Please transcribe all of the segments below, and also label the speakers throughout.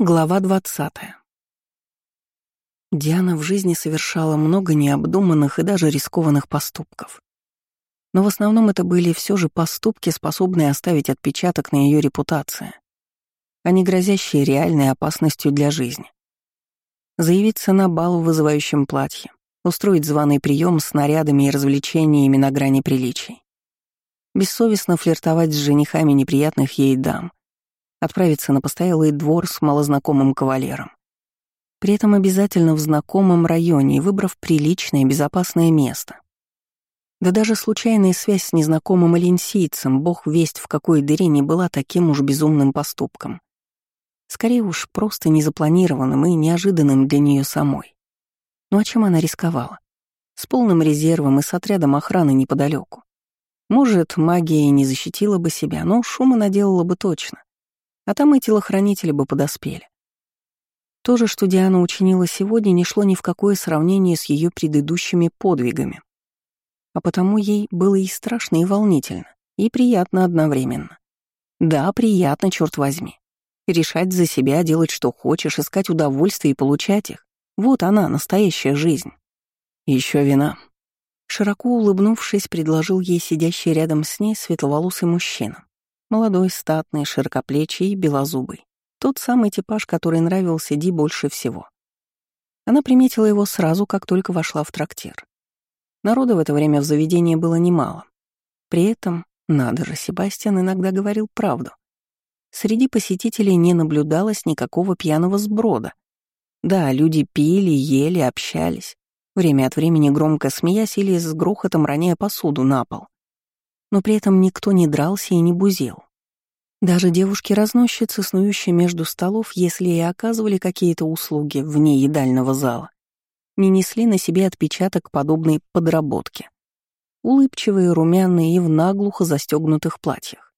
Speaker 1: Глава 20. Диана в жизни совершала много необдуманных и даже рискованных поступков. Но в основном это были все же поступки, способные оставить отпечаток на ее репутации, а не грозящие реальной опасностью для жизни. Заявиться на бал в вызывающем платье, устроить званый прием с нарядами и развлечениями на грани приличий, бессовестно флиртовать с женихами неприятных ей дам, отправиться на постоялый двор с малознакомым кавалером. При этом обязательно в знакомом районе, выбрав приличное безопасное место. Да даже случайная связь с незнакомым оленсийцем, бог весть в какой дыре, не была таким уж безумным поступком. Скорее уж, просто незапланированным и неожиданным для нее самой. Ну а чем она рисковала? С полным резервом и с отрядом охраны неподалеку. Может, магия и не защитила бы себя, но шума наделала бы точно а там и телохранители бы подоспели. То же, что Диана учинила сегодня, не шло ни в какое сравнение с ее предыдущими подвигами. А потому ей было и страшно, и волнительно, и приятно одновременно. Да, приятно, черт возьми. Решать за себя, делать что хочешь, искать удовольствие и получать их. Вот она, настоящая жизнь. Еще вина. Широко улыбнувшись, предложил ей сидящий рядом с ней светловолосый мужчина. Молодой, статный, широкоплечий белозубый. Тот самый типаж, который нравился Ди больше всего. Она приметила его сразу, как только вошла в трактир. Народа в это время в заведении было немало. При этом, надо же, Себастьян иногда говорил правду. Среди посетителей не наблюдалось никакого пьяного сброда. Да, люди пили, ели, общались, время от времени громко смеясь или с грохотом роняя посуду на пол но при этом никто не дрался и не бузил. Даже девушки-разносчицы, снующие между столов, если и оказывали какие-то услуги вне едального зала, не несли на себе отпечаток подобной подработки. Улыбчивые, румяные и в наглухо застегнутых платьях.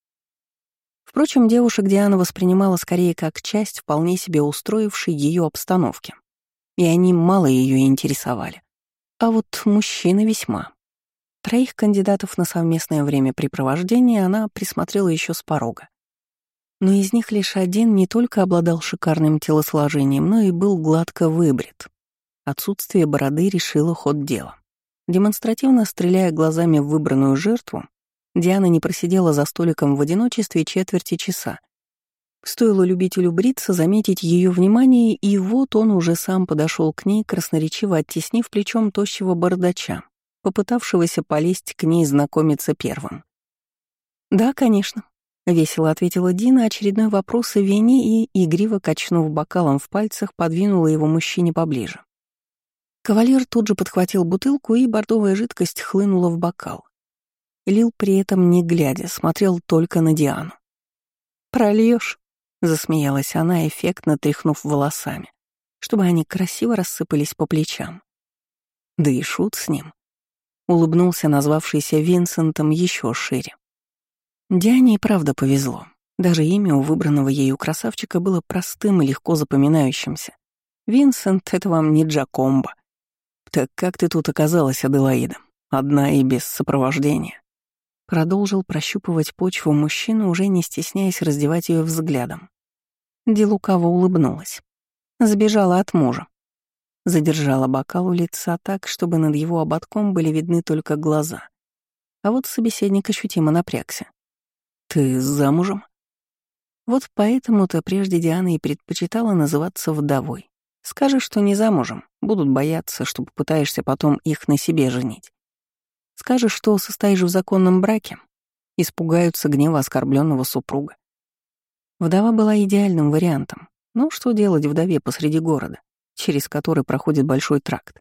Speaker 1: Впрочем, девушек Диана воспринимала скорее как часть вполне себе устроившей ее обстановки, и они мало ее интересовали. А вот мужчины весьма. Троих кандидатов на совместное времяпрепровождение она присмотрела еще с порога. Но из них лишь один не только обладал шикарным телосложением, но и был гладко выбрит. Отсутствие бороды решило ход дела. Демонстративно стреляя глазами в выбранную жертву, Диана не просидела за столиком в одиночестве четверти часа. Стоило любителю бриться заметить ее внимание, и вот он уже сам подошел к ней, красноречиво оттеснив плечом тощего бардача, попытавшегося полезть к ней знакомиться первым. «Да, конечно», — весело ответила Дина, очередной вопрос о вине и, игриво качнув бокалом в пальцах, подвинула его мужчине поближе. Кавалер тут же подхватил бутылку, и бордовая жидкость хлынула в бокал. Лил при этом, не глядя, смотрел только на Диану. «Прольешь?» — засмеялась она, эффектно тряхнув волосами, чтобы они красиво рассыпались по плечам. Да и шут с ним улыбнулся назвавшийся Винсентом еще шире. Диане и правда повезло. Даже имя у выбранного ею красавчика было простым и легко запоминающимся. Винсент — это вам не Джакомбо. Так как ты тут оказалась, Аделаида? Одна и без сопровождения. Продолжил прощупывать почву мужчину, уже не стесняясь раздевать ее взглядом. Ди лукаво улыбнулась. Сбежала от мужа. Задержала бокал у лица так, чтобы над его ободком были видны только глаза. А вот собеседник ощутимо напрягся. «Ты замужем?» Вот поэтому-то прежде Диана и предпочитала называться вдовой. Скажешь, что не замужем, будут бояться, что попытаешься потом их на себе женить. Скажешь, что состоишь в законном браке, испугаются гнева оскорбленного супруга. Вдова была идеальным вариантом. Ну, что делать вдове посреди города? Через который проходит большой тракт.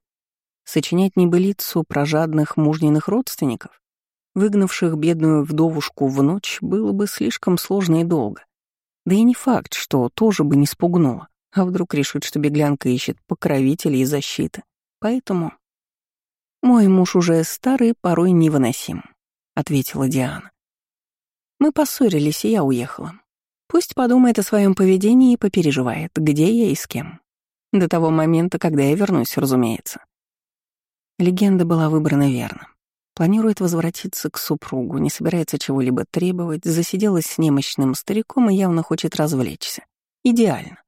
Speaker 1: Сочинять небылицу про жадных мужниных родственников, выгнавших бедную вдовушку в ночь, было бы слишком сложно и долго. Да и не факт, что тоже бы не спугнуло, а вдруг решит, что беглянка ищет покровителей и защиты. Поэтому... «Мой муж уже старый, порой невыносим», — ответила Диана. «Мы поссорились, и я уехала. Пусть подумает о своем поведении и попереживает, где я и с кем. До того момента, когда я вернусь, разумеется. Легенда была выбрана верно. Планирует возвратиться к супругу, не собирается чего-либо требовать, засиделась с немощным стариком и явно хочет развлечься. Идеально.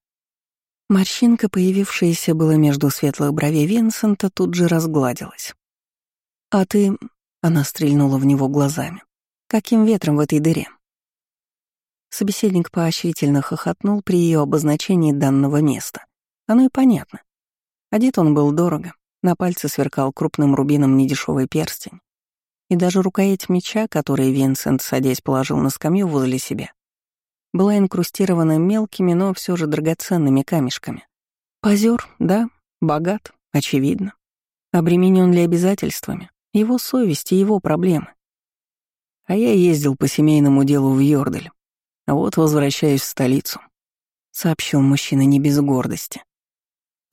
Speaker 1: Морщинка, появившаяся была между светлых бровей Винсента, тут же разгладилась. «А ты...» — она стрельнула в него глазами. «Каким ветром в этой дыре?» Собеседник поощрительно хохотнул при ее обозначении данного места. Оно и понятно. Одет он был дорого, на пальце сверкал крупным рубином недешевый перстень. И даже рукоять меча, который Винсент, садясь, положил на скамью возле себя, была инкрустирована мелкими, но все же драгоценными камешками. Позер, да, богат, очевидно. Обременен ли обязательствами? Его совесть и его проблемы. А я ездил по семейному делу в Йордель. А вот возвращаюсь в столицу, — сообщил мужчина не без гордости.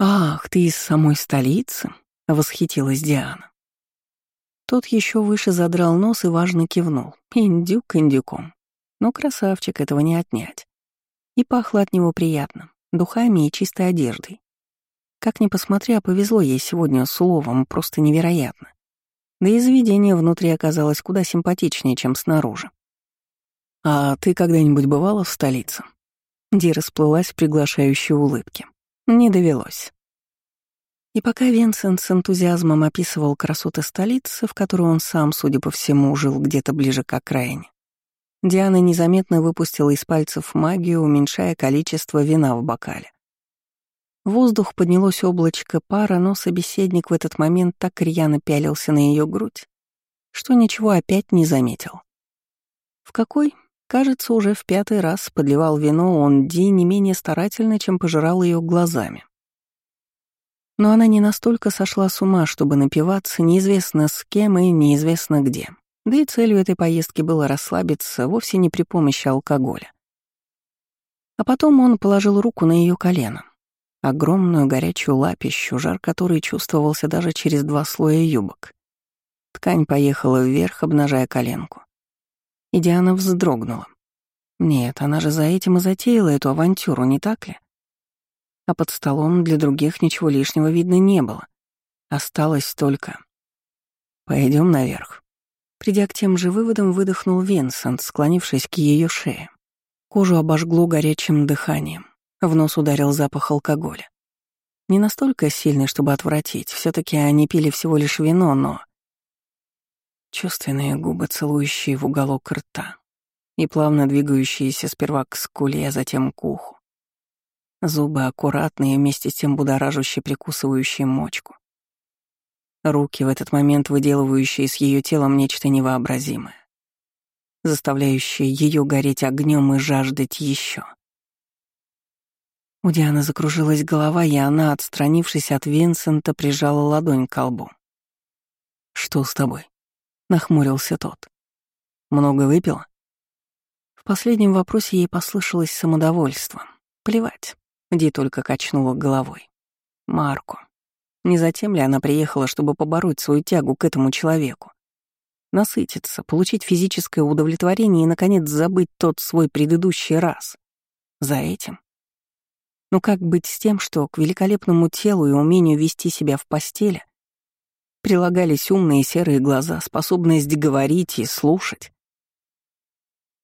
Speaker 1: «Ах, ты из самой столицы?» — восхитилась Диана. Тот еще выше задрал нос и важно кивнул. Индюк индюком. Но красавчик этого не отнять. И пахло от него приятно, духами и чистой одеждой. Как ни посмотри, а повезло ей сегодня с уловом, просто невероятно. Да и заведение внутри оказалось куда симпатичнее, чем снаружи. «А ты когда-нибудь бывала в столице?» Ди расплылась в приглашающей улыбке. Не довелось. И пока Винсент с энтузиазмом описывал красоты столицы, в которой он сам, судя по всему, жил где-то ближе к окраине, Диана незаметно выпустила из пальцев магию, уменьшая количество вина в бокале. В воздух поднялось облачко пара, но собеседник в этот момент так рьяно пялился на ее грудь, что ничего опять не заметил. В какой, кажется, уже в пятый раз подливал вино он Ди не менее старательно, чем пожирал ее глазами. Но она не настолько сошла с ума, чтобы напиваться неизвестно с кем и неизвестно где. Да и целью этой поездки было расслабиться вовсе не при помощи алкоголя. А потом он положил руку на ее колено. Огромную горячую лапищу, жар которой чувствовался даже через два слоя юбок. Ткань поехала вверх, обнажая коленку. И Диана вздрогнула. Нет, она же за этим и затеяла эту авантюру, не так ли? А под столом для других ничего лишнего видно не было. Осталось только... Пойдем наверх. Придя к тем же выводам, выдохнул Винсент, склонившись к ее шее. Кожу обожгло горячим дыханием. В нос ударил запах алкоголя. Не настолько сильный, чтобы отвратить. все таки они пили всего лишь вино, но... Чувственные губы, целующие в уголок рта, и плавно двигающиеся сперва к скуле, а затем к уху. Зубы аккуратные, вместе с тем будоражащие прикусывающие мочку. Руки в этот момент выделывающие с ее телом нечто невообразимое, заставляющее ее гореть огнем и жаждать еще. У Дианы закружилась голова, и она, отстранившись от Винсента, прижала ладонь к колбу. «Что с тобой?» — нахмурился тот. «Много выпила?» В последнем вопросе ей послышалось самодовольство. Плевать. Ди только качнула головой. Марку. Не затем ли она приехала, чтобы побороть свою тягу к этому человеку? Насытиться, получить физическое удовлетворение и, наконец, забыть тот свой предыдущий раз. За этим. Но как быть с тем, что к великолепному телу и умению вести себя в постели прилагались умные серые глаза, способность говорить и слушать?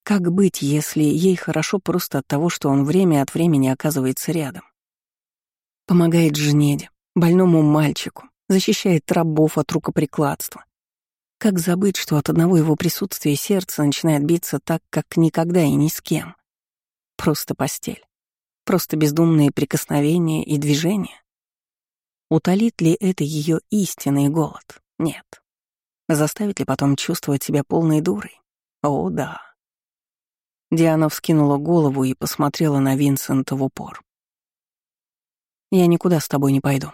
Speaker 1: Как быть, если ей хорошо просто от того, что он время от времени оказывается рядом? Помогает Жнеде, больному мальчику, защищает рабов от рукоприкладства. Как забыть, что от одного его присутствия сердце начинает биться так, как никогда и ни с кем? Просто постель. Просто бездумные прикосновения и движения. Утолит ли это ее истинный голод? Нет. Заставит ли потом чувствовать себя полной дурой? О, да. Диана вскинула голову и посмотрела на Винсента в упор. «Я никуда с тобой не пойду»,